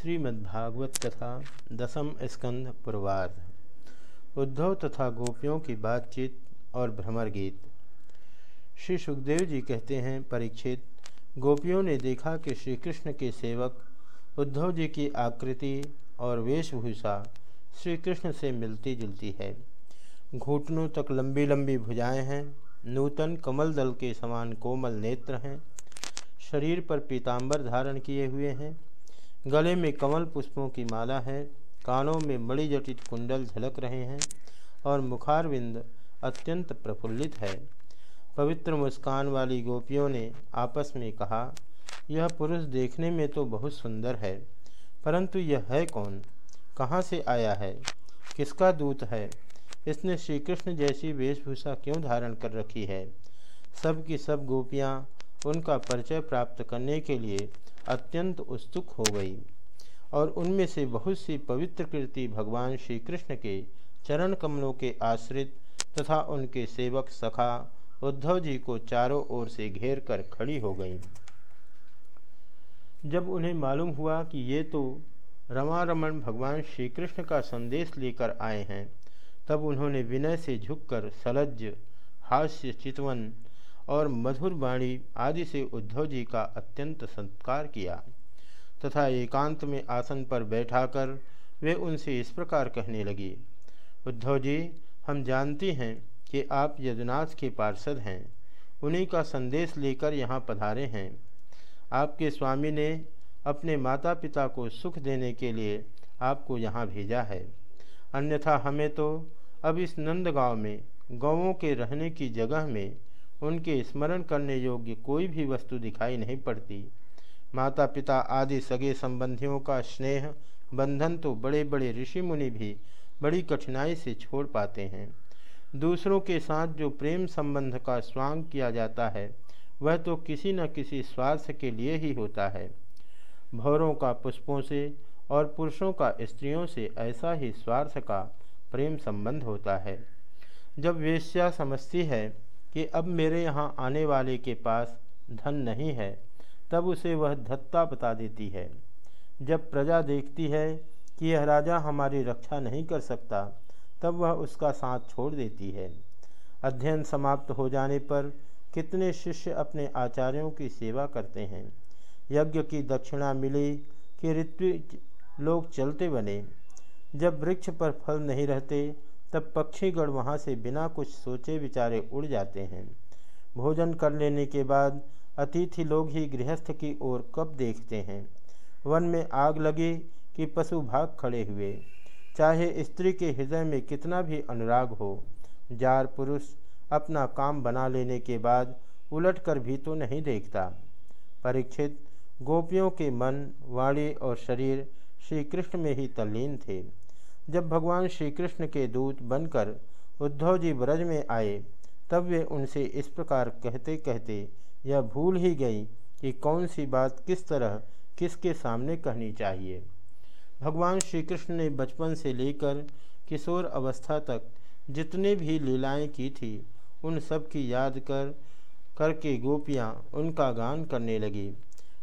श्रीमद्भागवत कथा, दसम स्कंध पूर्वार्ध। उद्धव तथा गोपियों की बातचीत और भ्रमर गीत। श्री सुखदेव जी कहते हैं, परीक्षित, गोपियों ने देखा कि श्री कृष्ण के सेवक, उद्धव जी की आकृति और वेशभूषा श्री कृष्ण से मिलती जुलती है। घुटनों तक लंबी लंबी भुजाएँ हैं, नूतन कमल दल के समान कोमल नेत्र हैं, शरीर पर पीताम्बर धारण किए हुए हैं गले में कमल पुष्पों की माला है, कानों में मणिजटित कुंडल झलक रहे हैं और मुखारविंद अत्यंत प्रफुल्लित है। पवित्र मुस्कान वाली गोपियों ने आपस में कहा, यह पुरुष देखने में तो बहुत सुंदर है, परंतु यह है कौन? कहाँ से आया है? किसका दूत है? इसने श्री कृष्ण जैसी वेशभूषा क्यों धारण कर रखी है? सब की सब गोपियाँ उनका परिचय प्राप्त करने के लिए अत्यंत उत्सुक हो गई और उनमें से बहुत सी पवित्र कृति भगवान श्री कृष्ण के चरण कमलों के आश्रित तथा उनके सेवक सखा उद्धव जी को चारों ओर से घेर कर खड़ी हो गई। जब उन्हें मालूम हुआ कि ये तो रमा रमन भगवान श्री कृष्ण का संदेश लेकर आए हैं, तब उन्होंने विनय से झुककर सलज्ज, हास्य, चितवन और मधुर वाणी आदि से उद्धव जी का अत्यंत सत्कार किया, तथा एकांत में आसन पर बैठाकर वे उनसे इस प्रकार कहने लगी, उद्धव जी, हम जानती हैं कि आप यदुनाथ के पार्षद हैं, उन्हीं का संदेश लेकर यहाँ पधारे हैं। आपके स्वामी ने अपने माता पिता को सुख देने के लिए आपको यहाँ भेजा है। अन्यथा हमें तो अब इस नंदगांव में गौों के रहने की जगह में उनके स्मरण करने योग्य कोई भी वस्तु दिखाई नहीं पड़ती। माता पिता आदि सगे संबंधियों का स्नेह, बंधन तो बड़े बड़े ऋषि मुनि भी बड़ी कठिनाई से छोड़ पाते हैं। दूसरों के साथ जो प्रेम संबंध का स्वांग किया जाता है, वह तो किसी न किसी स्वार्थ के लिए ही होता है। भौरों का पुष्पों से और पुरुषों का स्त्रियों से ऐसा ही स्वार्थ का प्रेम संबंध होता है। जब वेश्या समझती है कि अब मेरे यहाँ आने वाले के पास धन नहीं है, तब उसे वह धत्ता बता देती है। जब प्रजा देखती है कि यह राजा हमारी रक्षा नहीं कर सकता, तब वह उसका साथ छोड़ देती है। अध्ययन समाप्त हो जाने पर कितने शिष्य अपने आचार्यों की सेवा करते हैं। यज्ञ की दक्षिणा मिली कि ऋतु लोग चलते बने। जब वृक्ष पर फल नहीं रहते तब पक्षीगण वहाँ से बिना कुछ सोचे विचारे उड़ जाते हैं। भोजन कर लेने के बाद अतिथि लोग ही गृहस्थ की ओर कब देखते हैं। वन में आग लगी कि पशु भाग खड़े हुए। चाहे स्त्री के हृदय में कितना भी अनुराग हो, जार पुरुष अपना काम बना लेने के बाद उलट कर भी तो नहीं देखता। परीक्षित, गोपियों के मन, वाणी और शरीर श्री कृष्ण में ही तल्लीन थे। जब भगवान श्री कृष्ण के दूत बनकर उद्धव जी ब्रज में आए, तब वे उनसे इस प्रकार कहते कहते यह भूल ही गई कि कौन सी बात किस तरह किसके सामने कहनी चाहिए भगवान श्री कृष्ण ने बचपन से लेकर किशोर अवस्था तक जितने भी लीलाएँ की थी, उन सब की याद कर, करके गोपियाँ उनका गान करने लगी।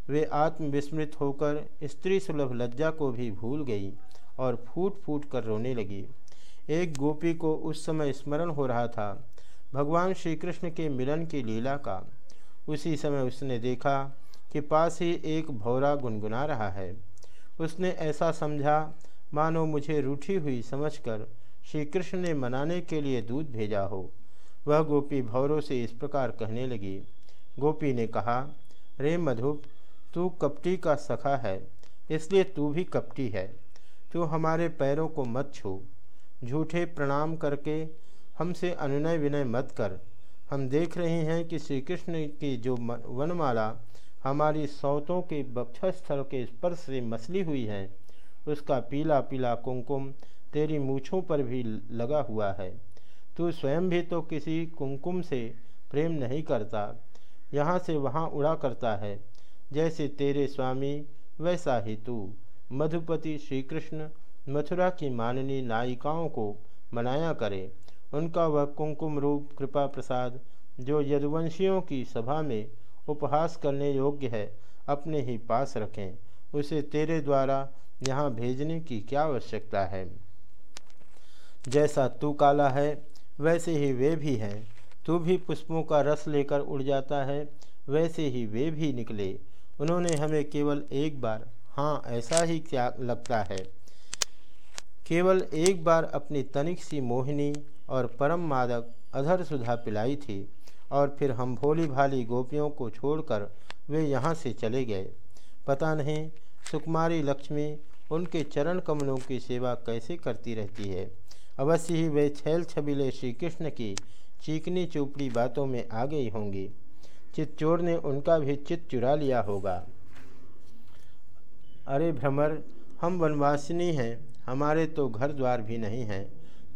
वे आत्मविस्मृत होकर स्त्री सुलभ लज्जा को भी भूल गई। और फूट फूट कर रोने लगी। एक गोपी को उस समय स्मरण हो रहा था, भगवान श्री कृष्ण के मिलन की लीला का। उसी समय उसने देखा कि पास ही एक भौरा गुनगुना रहा है। उसने ऐसा समझा, मानो मुझे रूठी हुई समझकर श्री कृष्ण ने मनाने के लिए दूध भेजा हो। वह गोपी भौरों से इस प्रकार कहने लगी। गोपी ने कहा, रे मधुप, तू कपटी का सखा है, इसलिए तू भी कपटी है। तो हमारे पैरों को मत छू। झूठे प्रणाम करके हमसे अनुनय विनय मत कर। हम देख रहे हैं कि श्री कृष्ण की जो वनमाला हमारी सौतों के बक्षस्थल के स्पर्श से मसली हुई है, उसका पीला पीला कुमकुम तेरी मूछों पर भी लगा हुआ है। तू स्वयं भी तो किसी कुमकुम से प्रेम नहीं करता, यहाँ से वहाँ उड़ा करता है। जैसे तेरे स्वामी, वैसा ही तू। मधुपति श्री कृष्ण मथुरा की माननीय नायिकाओं को मनाया करें। उनका वह कुंकुम रूप कृपा प्रसाद, जो यदुवंशियों की सभा में उपहास करने योग्य है, अपने ही पास रखें। उसे तेरे द्वारा यहाँ भेजने की क्या आवश्यकता है? जैसा तू काला है, वैसे ही वे भी हैं। तू भी पुष्पों का रस लेकर उड़ जाता है, वैसे ही वे भी निकले। उन्होंने हमें केवल एक बार हाँ ऐसा ही क्या लगता है? केवल एक बार अपनी तनिक सी मोहिनी और परम मादक अधर सुधा पिलाई थी और फिर हम भोली भाली गोपियों को छोड़कर वे यहाँ से चले गए। पता नहीं सुकुमारी लक्ष्मी उनके चरण कमलों की सेवा कैसे करती रहती है। अवश्य ही वे छैल छबीले श्री कृष्ण की चीकनी चुपड़ी बातों में आ गई होंगी। चित्चोर ने उनका भी चित चुरा लिया होगा। अरे भ्रमर, हम वनवासिनी हैं, हमारे तो घर द्वार भी नहीं हैं।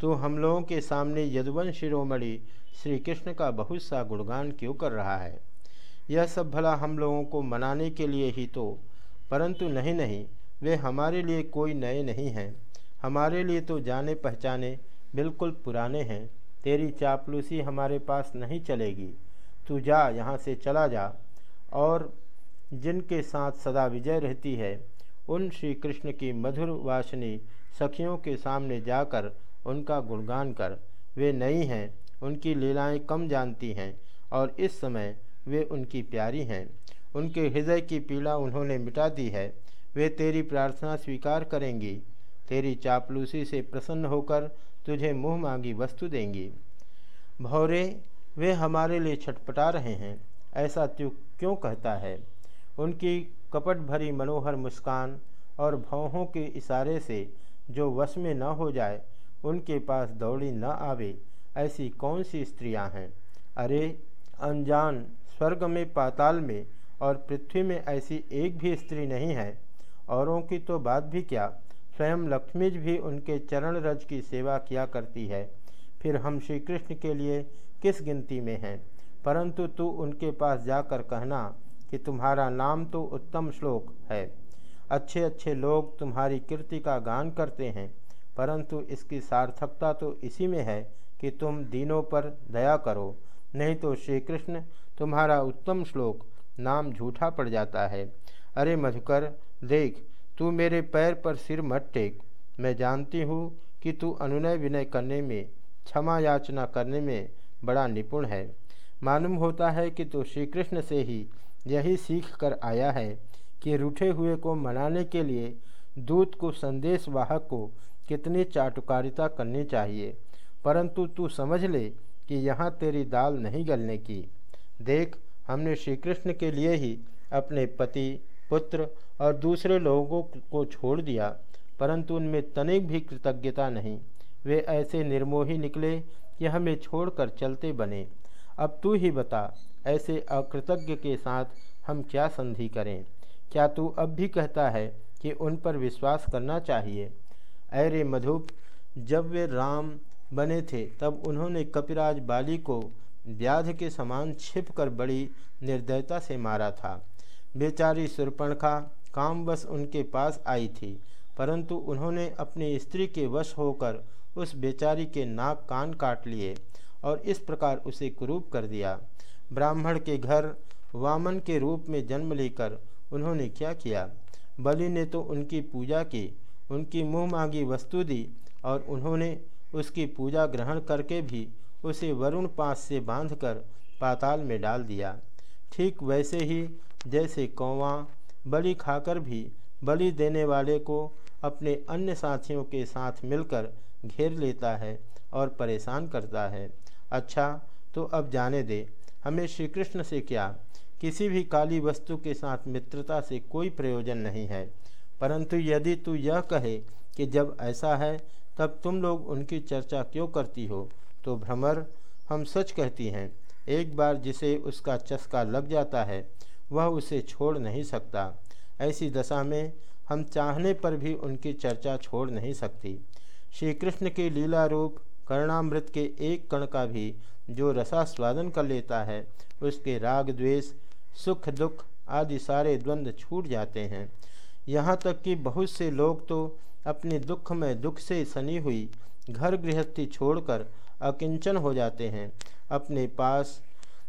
तो हम लोगों के सामने यदुवन शिरोमणि श्री कृष्ण का बहुत सा गुणगान क्यों कर रहा है? यह सब भला हम लोगों को मनाने के लिए ही तो परंतु नहीं नहीं, वे हमारे लिए कोई नए नहीं हैं। हमारे लिए तो जाने पहचाने बिल्कुल पुराने हैं। तेरी चापलूसी हमारे पास नहीं चलेगी। तू जा, यहाँ से चला जा। और जिनके साथ सदा विजय रहती है उन श्री कृष्ण की मधुर वासनी सखियों के सामने जाकर उनका गुणगान कर, वे नई हैं, उनकी लीलाएँ कम जानती हैं और इस समय वे उनकी प्यारी हैं। उनके हृदय की पीड़ा उन्होंने मिटा दी है। वे तेरी प्रार्थना स्वीकार करेंगी। तेरी चापलूसी से प्रसन्न होकर तुझे मुँह मांगी वस्तु देंगी। भौरे, वे हमारे लिए छटपटा रहे हैं। ऐसा तू क्यों कहता है? उनकी कपट भरी मनोहर मुस्कान और भौहों के इशारे से जो वश में न हो जाए, उनके पास दौड़ी न आवे, ऐसी कौन सी स्त्रियाँ हैं? अरे, अनजान स्वर्ग में पाताल में और पृथ्वी में ऐसी एक भी स्त्री नहीं है। औरों की तो बात भी क्या? स्वयं लक्ष्मीज भी उनके चरण रज की सेवा किया करती है। फिर हम श्री कृष्ण के लिए किस गिनती में हैं? परंतु तू उनके पास जाकर कहना कि तुम्हारा नाम तो उत्तम श्लोक है। अच्छे अच्छे लोग तुम्हारी कीर्ति का गान करते हैं, परंतु इसकी सार्थकता तो इसी में है कि तुम दीनों पर दया करो, नहीं तो श्री कृष्ण तुम्हारा उत्तम श्लोक नाम झूठा पड़ जाता है। अरे मधुकर, देख, तू मेरे पैर पर सिर मत टेक। मैं जानती हूँ कि तू अनुनय विनय करने में, क्षमा याचना करने में बड़ा निपुण है। मालूम होता है कि तू श्री कृष्ण से ही यही सीख कर आया है कि रूठे हुए को मनाने के लिए दूत को संदेश वाहक को कितनी चाटुकारिता करनी चाहिए। परंतु तू समझ ले कि यहाँ तेरी दाल नहीं गलने की। देख, हमने श्री कृष्ण के लिए ही अपने पति, पुत्र और दूसरे लोगों को छोड़ दिया, परंतु उनमें तनिक भी कृतज्ञता नहीं। वे ऐसे निर्मोही निकले कि हमें छोड़कर चलते बने। अब तू ही बता ऐसे अकृतज्ञ के साथ हम क्या संधि करें? क्या तू अब भी कहता है कि उन पर विश्वास करना चाहिए? अरे मधुप, जब वे राम बने थे, तब उन्होंने कपिराज बाली को व्याध के समान छिप कर बड़ी निर्दयता से मारा था। बेचारी सुरपणखा कामवश उनके पास आई थी, परंतु उन्होंने अपनी स्त्री के वश होकर उस बेचारी के नाक कान काट लिए और इस प्रकार उसे कुरूप कर दिया। ब्राह्मण के घर वामन के रूप में जन्म लेकर उन्होंने क्या किया? बलि ने तो उनकी पूजा की, उनकी मुँह मांगी वस्तु दी और उन्होंने उसकी पूजा ग्रहण करके भी उसे वरुण पास से बांधकर पाताल में डाल दिया। ठीक वैसे ही जैसे कौवा बलि खाकर भी बलि देने वाले को अपने अन्य साथियों के साथ मिलकर घेर लेता है और परेशान करता है। अच्छा तो अब जाने दे। हमें श्री कृष्ण से क्या? किसी भी काली वस्तु के साथ मित्रता से कोई प्रयोजन नहीं है। परंतु यदि तू यह कहे कि जब ऐसा है, तब तुम लोग उनकी चर्चा क्यों करती हो? तो भ्रमर, हम सच कहती हैं, एक बार जिसे उसका चस्का लग जाता है, वह उसे छोड़ नहीं सकता। ऐसी दशा में हम चाहने पर भी उनकी चर्चा छोड़ नहीं सकती। श्री कृष्ण के लीला रूप कर्णामृत के एक कण का भी जो रसास्वादन कर लेता है, उसके राग, द्वेष, सुख, दुख आदि सारे द्वंद्व छूट जाते हैं। यहाँ तक कि बहुत से लोग तो अपने दुख में दुख से सनी हुई घर गृहस्थी छोड़कर अकिंचन हो जाते हैं। अपने पास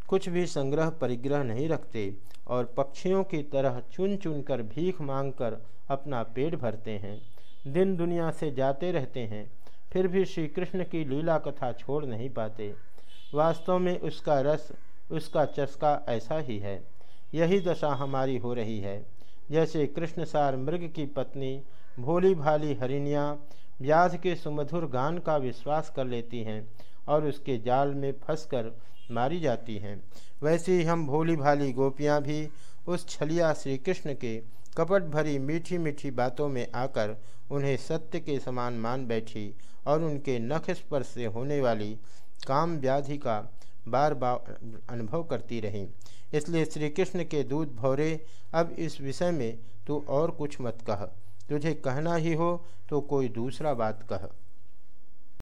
कुछ भी संग्रह परिग्रह नहीं रखते और पक्षियों की तरह चुन चुन कर भीख मांग कर अपना पेट भरते हैं। दिन दुनिया से जाते रहते हैं। फिर भी श्री कृष्ण की लीला कथा छोड़ नहीं पाते। वास्तव में उसका रस, उसका चस्का ऐसा ही है। यही दशा हमारी हो रही है। जैसे कृष्णसार मृग की पत्नी भोली भाली हरिणियाँ व्याध के सुमधुर गान का विश्वास कर लेती हैं और उसके जाल में फंसकर मारी जाती हैं। वैसे ही हम भोली भाली गोपियाँ भी उस छलिया श्री कृष्ण के कपट भरी मीठी मीठी बातों में आकर उन्हें सत्य के समान मान बैठी और उनके नख स्पर्श से होने वाली काम व्याधि का बार बार अनुभव करती रहीं। इसलिए श्री कृष्ण के दूध भौरे, अब इस विषय में तू और कुछ मत कह। तुझे कहना ही हो तो कोई दूसरा बात कह।